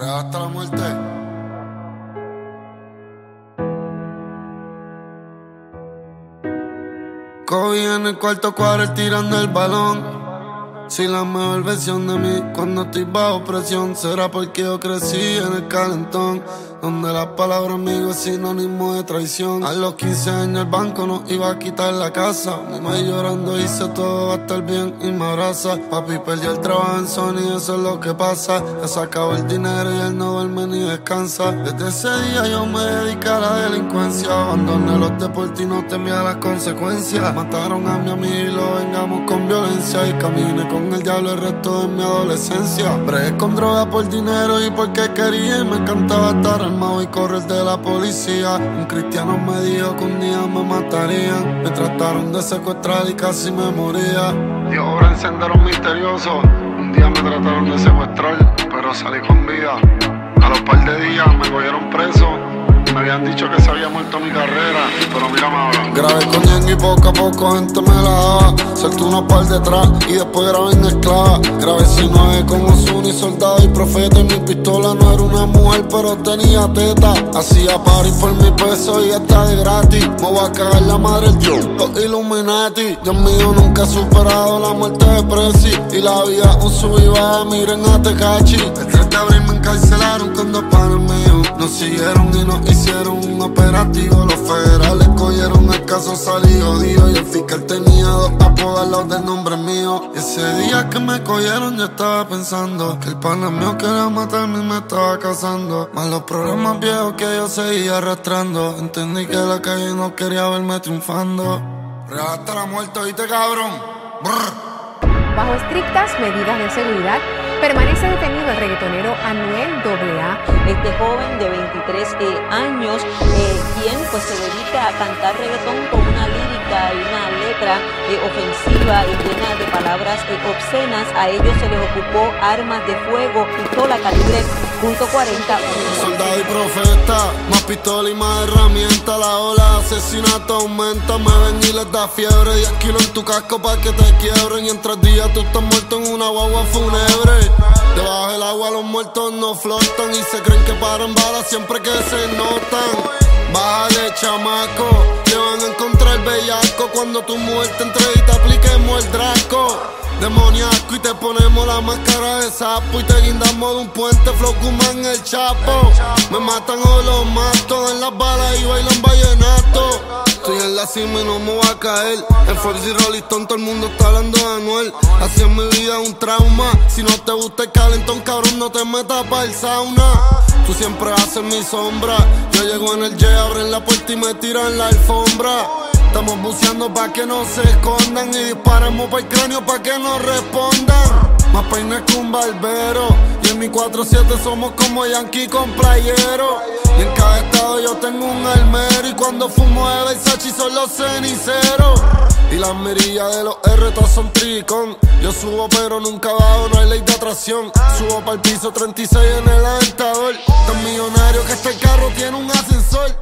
hasta la muerte. Kobe en el cuarto cuadro tirando el balón. Si la mejor versión de mí cuando estoy bajo presión será porque yo crecí en el calentón. Donde la palabra amigo es sinónimo de traición. A los 15 años el banco nos iba a quitar la casa. Mi madre llorando dice todo va a bien y me abraza. Papi perdió el trabajo en Sony, eso es lo que pasa. Ya se acabó el dinero y él no duerme ni descansa. Desde ese día yo me dediqué a la delincuencia. Abandoné los deportes y no temía las consecuencias. Mataron a mi amigo violencia. Y caminé con el diablo el resto de mi adolescencia. Bregué con droga por dinero y porque quería y me encantaba estar y correr de la policía. Un cristiano me dijo que un día me matarían. Me trataron de secuestrar y casi me moría. Dios obra en senderos misteriosos. Un día me trataron de secuestrar, pero salí con vida. A los par de días me cogieron preso habían dicho que se había muerto mi carrera, pero mírame ahora. Grabé con y poco a poco gente me la daba. Salté unos par detrás y después grabé en esclava. Grabé si no es como Sunny, soldado y profeta. Y mi pistola no era una mujer, pero tenía teta. Hacía party por mi peso y está de gratis. Me voy a cagar la madre yo, los Illuminati. Dios mío, nunca he superado la muerte de Prezi. Y la vida un sub y baja, miren a Tecachi. El 3 de abril me encarcelaron con dos panes míos. Nos siguieron y nos hicieron un operativo, los federales cogieron el caso, salí jodido. Y el fiscal tenía dos apodos del nombre mío. ese día que me cogieron, yo estaba pensando que el pana mío quería matarme y me estaba casando. Más los problemas viejos que yo seguía arrastrando. Entendí que la calle no quería verme triunfando. Hasta la muerte, ¿viste, cabrón? Bajo estrictas medidas de seguridad, Permanece detenido el reggaetonero Anuel AA. Este joven de 23 eh, años, eh, quien pues se dedica a cantar reggaetón con una lírica y una letra eh, ofensiva y llena de palabras obscenas. A ellos se les ocupó armas de fuego, pistola calibre .40. Soldado y profeta, más pistola y más herramienta. La ola de asesinato aumenta. Me ven y les da fiebre. 10 kilos en tu casco para que te quiebren. Y en tres días tú estás muerto en una guagua fúnebre. Debajo del agua los muertos no flotan. Y se creen que paran balas siempre que se notan. Bájale, chamaco. Que van a encontrar bellaco cuando tu muerte entre y te apliquemos el draco demoníaco y te ponemos la máscara de sapo y te guindamos de un puente flow en el chapo. Me matan o los mato en las balas y bailan vallenato. Estoy en la cima y no me voy a caer. En Forbes y Rolling todo el mundo está hablando de Anuel. Así en mi vida un trauma. Si no te gusta el calentón, cabrón, no te metas para el sauna. Tú siempre haces mi sombra. Yo llego en el J, abren la puerta y me tiran la alfombra. Estamos buceando pa' que no se escondan y disparamos pa' el cráneo pa' que no respondan. Más peines que un barbero. Y en mi 4-7 somos como Yankee con playero. Y en cada estado yo tengo un almero. Y cuando fumo de Versace son los ceniceros. Y las mirillas de los R son tricón. Yo subo pero nunca bajo, no hay ley de atracción. Subo para el piso 36 en el aventador. Tan millonario que este carro tiene un ascensor.